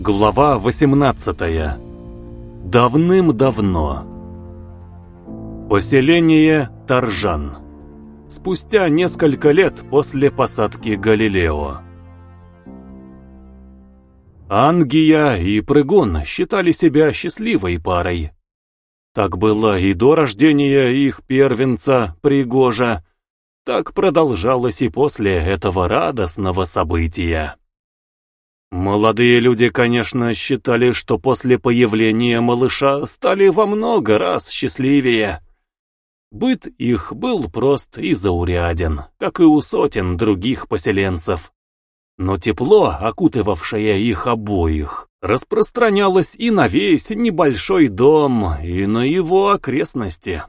Глава 18. Давным-давно. Поселение Таржан. Спустя несколько лет после посадки Галилео. Ангия и Прыгун считали себя счастливой парой. Так было и до рождения их первенца Пригожа, так продолжалось и после этого радостного события. Молодые люди, конечно, считали, что после появления малыша стали во много раз счастливее. Быт их был прост и зауряден, как и у сотен других поселенцев. Но тепло, окутывавшее их обоих, распространялось и на весь небольшой дом, и на его окрестности.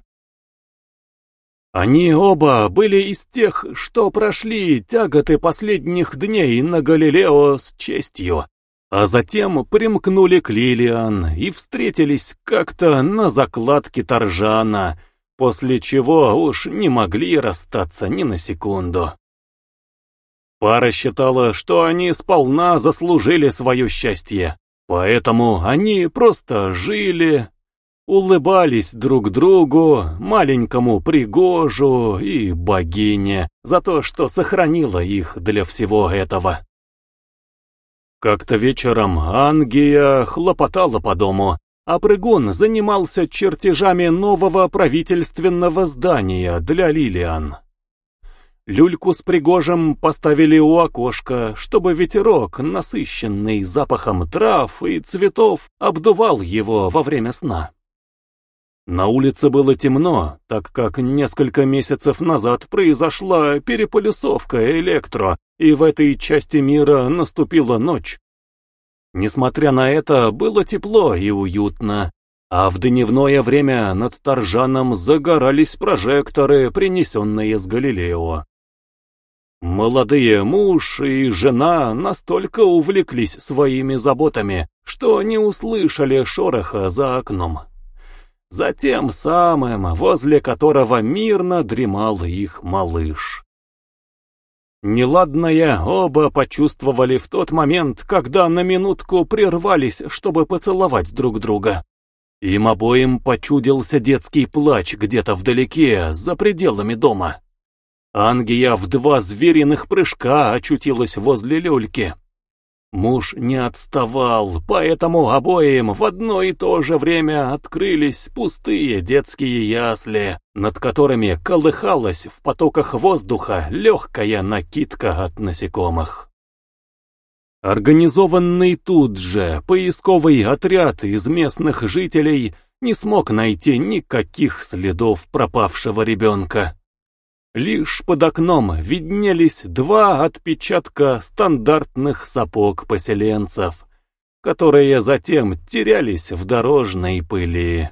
Они оба были из тех, что прошли тяготы последних дней на Галилео с честью, а затем примкнули к Лилиан и встретились как-то на закладке Торжана, после чего уж не могли расстаться ни на секунду. Пара считала, что они сполна заслужили свое счастье, поэтому они просто жили, улыбались друг другу, маленькому Пригожу и богине, за то, что сохранила их для всего этого. Как-то вечером Ангия хлопотала по дому, а Прыгун занимался чертежами нового правительственного здания для Лилиан. Люльку с Пригожем поставили у окошка, чтобы ветерок, насыщенный запахом трав и цветов, обдувал его во время сна. На улице было темно, так как несколько месяцев назад произошла переполюсовка электро, и в этой части мира наступила ночь. Несмотря на это, было тепло и уютно, а в дневное время над Торжаном загорались прожекторы, принесенные с Галилео. Молодые муж и жена настолько увлеклись своими заботами, что не услышали шороха за окном за тем самым, возле которого мирно дремал их малыш. Неладное оба почувствовали в тот момент, когда на минутку прервались, чтобы поцеловать друг друга. Им обоим почудился детский плач где-то вдалеке, за пределами дома. Ангия в два звериных прыжка очутилась возле люльки. Муж не отставал, поэтому обоим в одно и то же время открылись пустые детские ясли, над которыми колыхалась в потоках воздуха легкая накидка от насекомых. Организованный тут же поисковый отряд из местных жителей не смог найти никаких следов пропавшего ребенка. Лишь под окном виднелись два отпечатка стандартных сапог поселенцев, которые затем терялись в дорожной пыли.